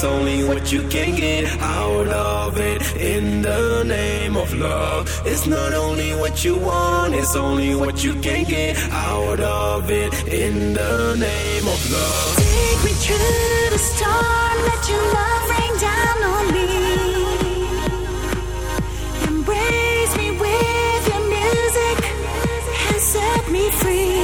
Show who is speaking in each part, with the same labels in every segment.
Speaker 1: It's only what you can get out of it in the name of love. It's not only what you want, it's only what you can get out of it in the name of love.
Speaker 2: Take me to the storm, let your love rain down on me. Embrace me with your music and set me free.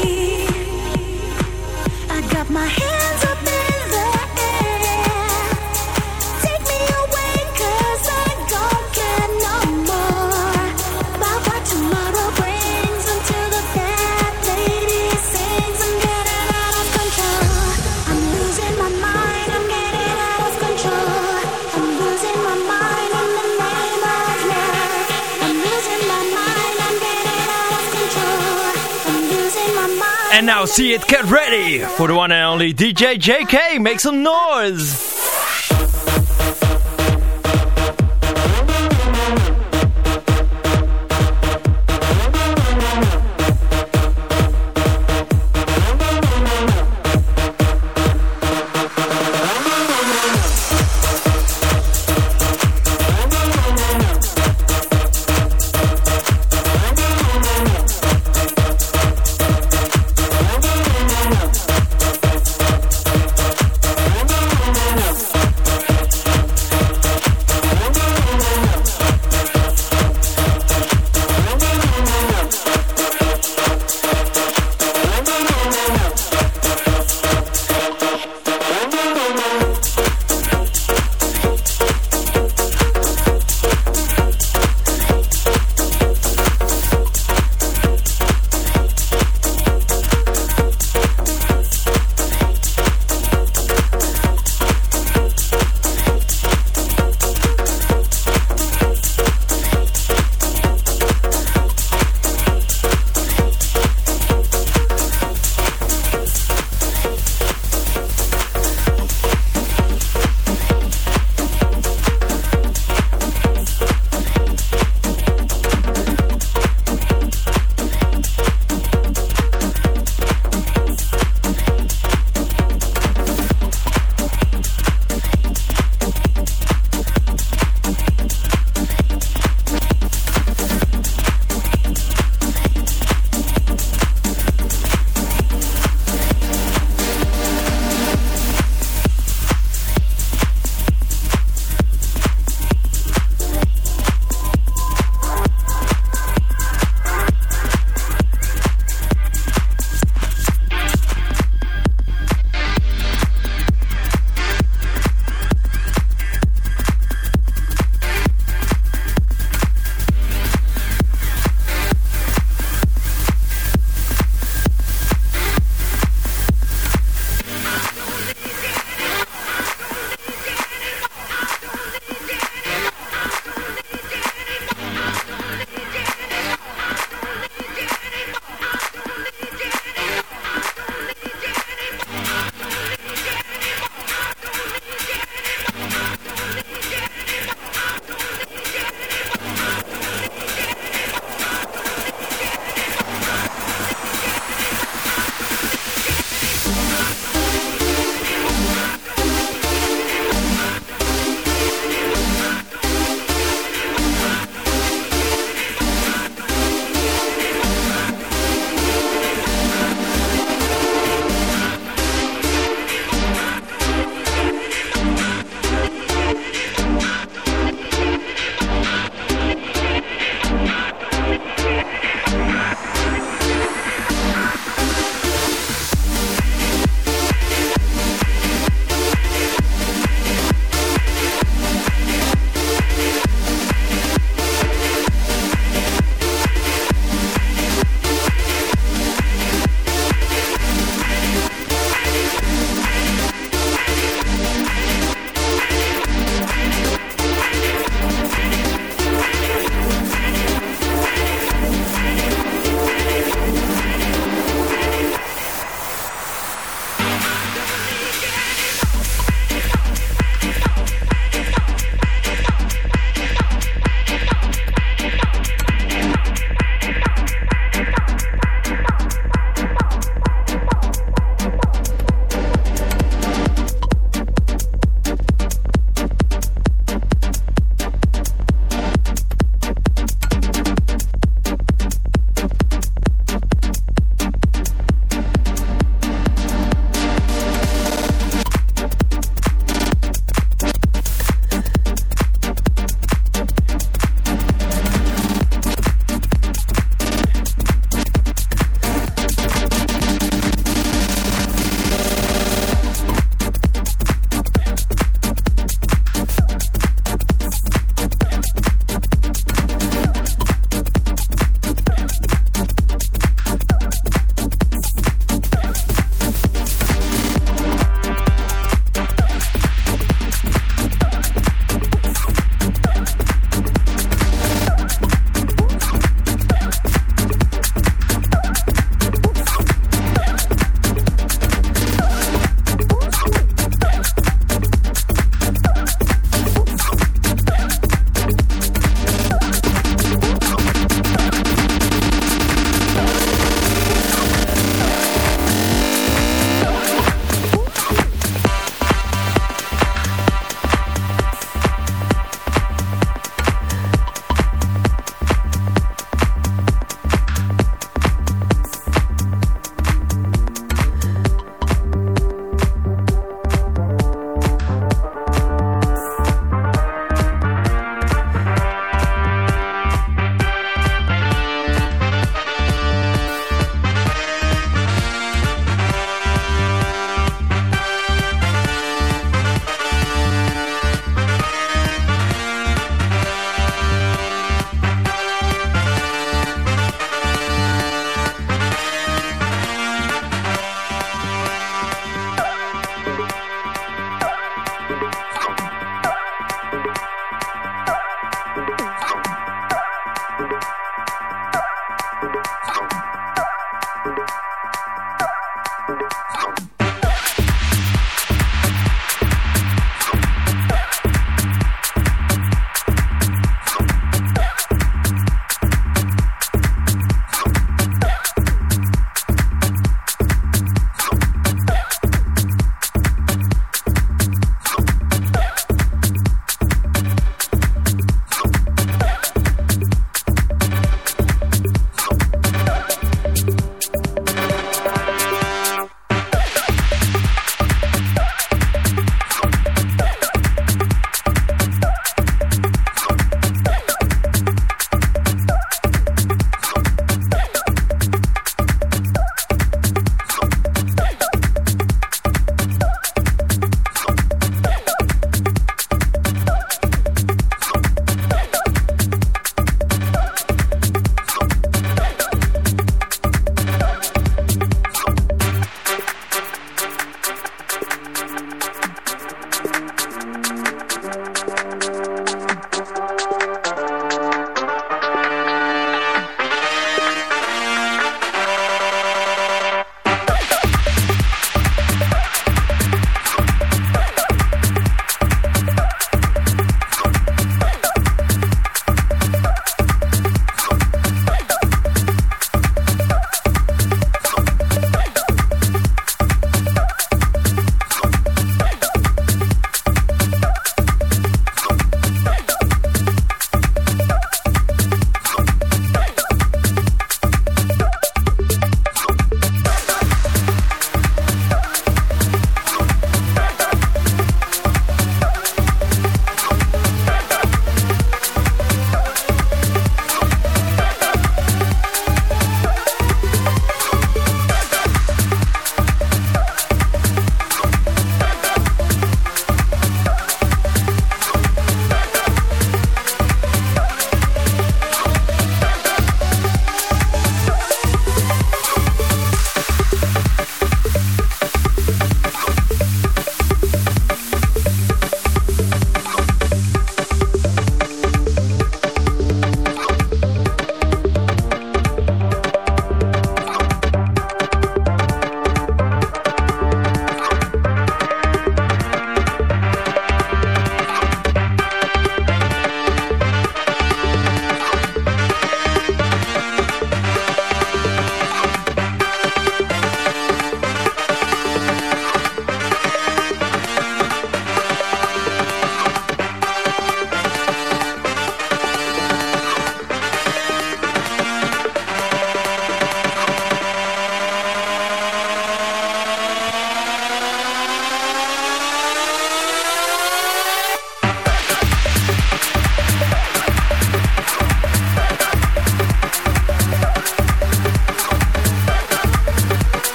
Speaker 3: Now see it, get ready for the one and only DJ JK. Make some noise.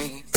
Speaker 3: me.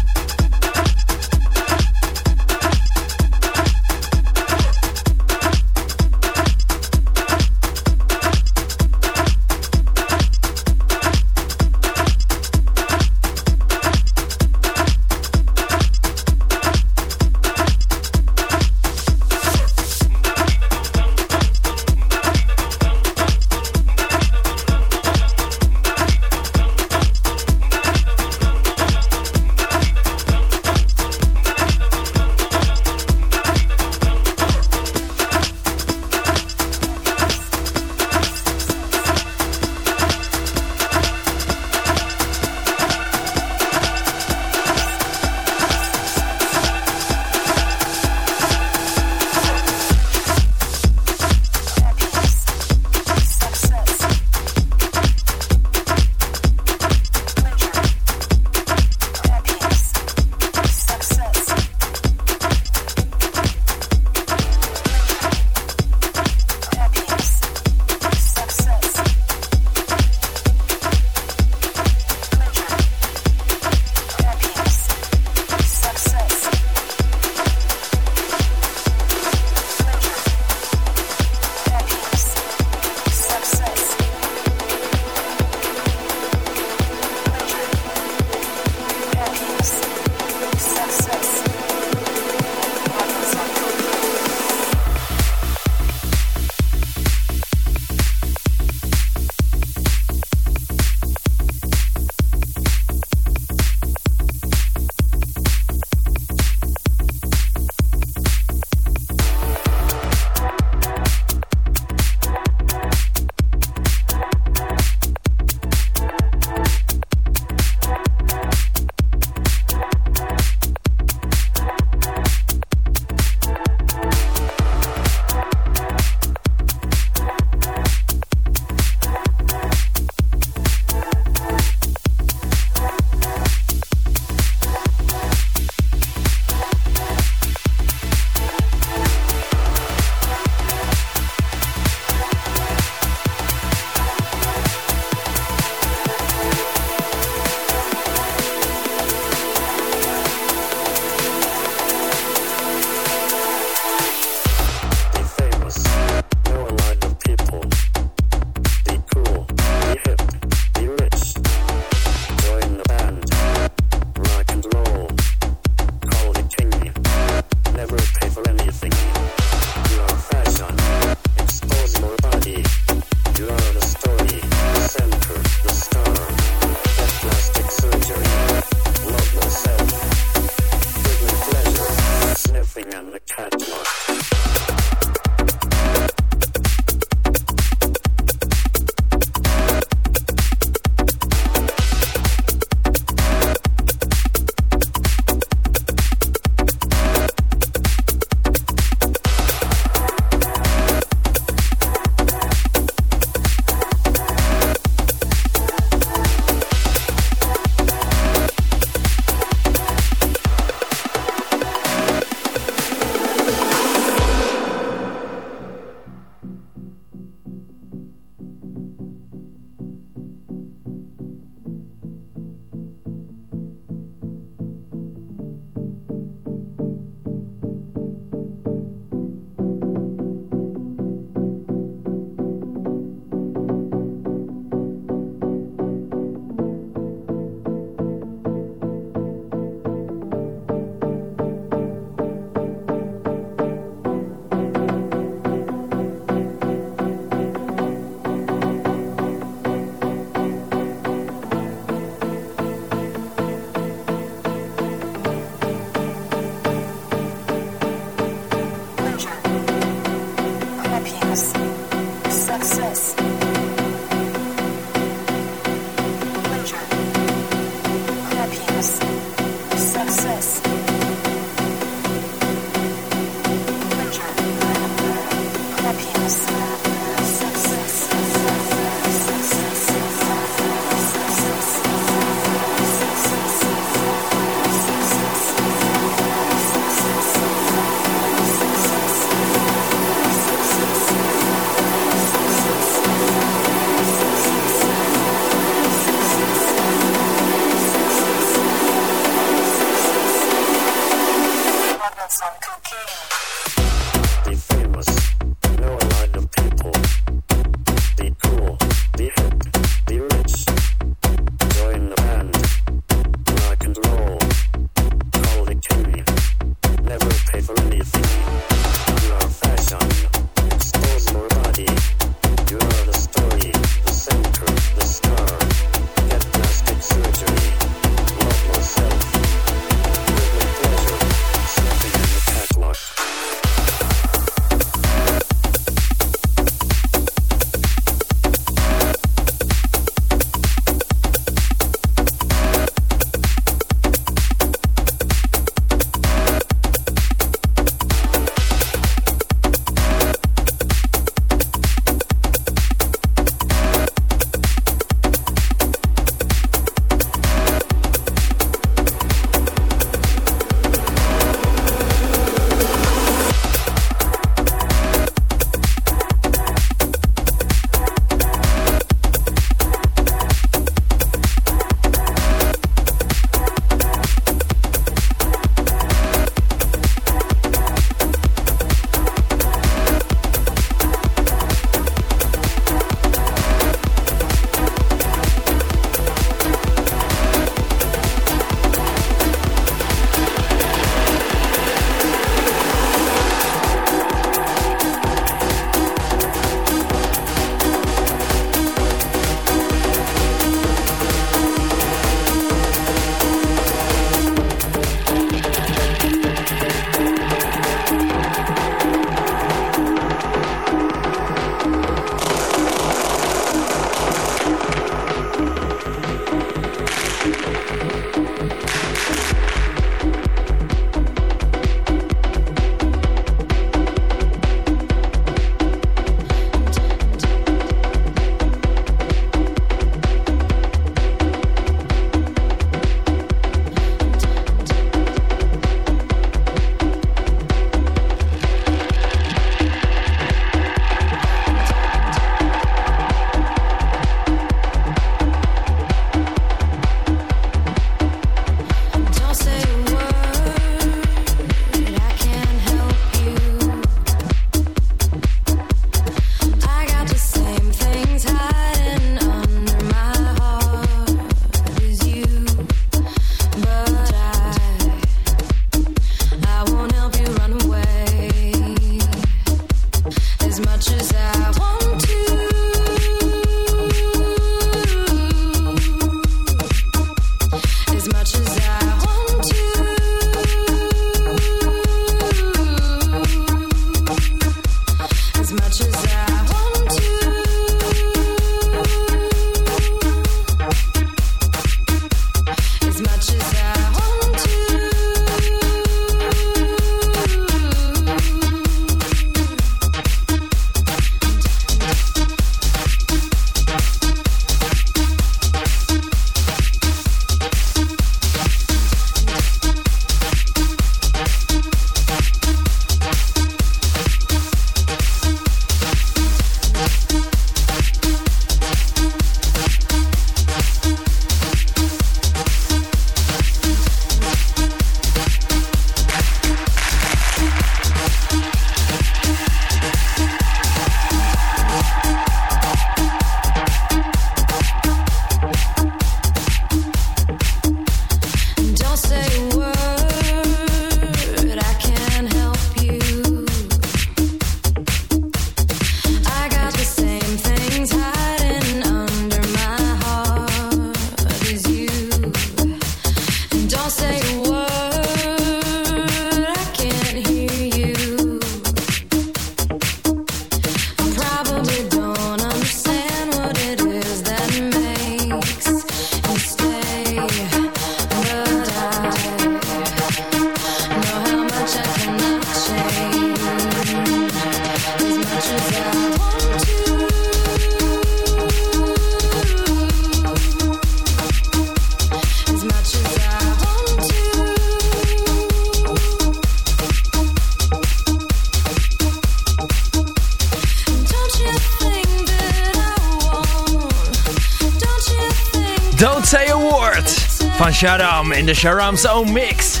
Speaker 3: De Sharam's Own Mix.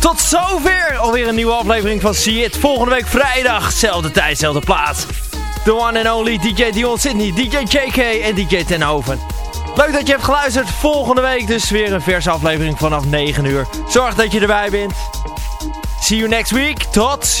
Speaker 3: Tot zover alweer een nieuwe aflevering van See It. Volgende week vrijdag, zelfde tijd, plaats. The one and only DJ Dion Sydney, DJ JK en DJ Tenhoven. Leuk dat je hebt geluisterd. Volgende week dus weer een verse aflevering vanaf 9 uur. Zorg dat je erbij bent. See you next week. Tot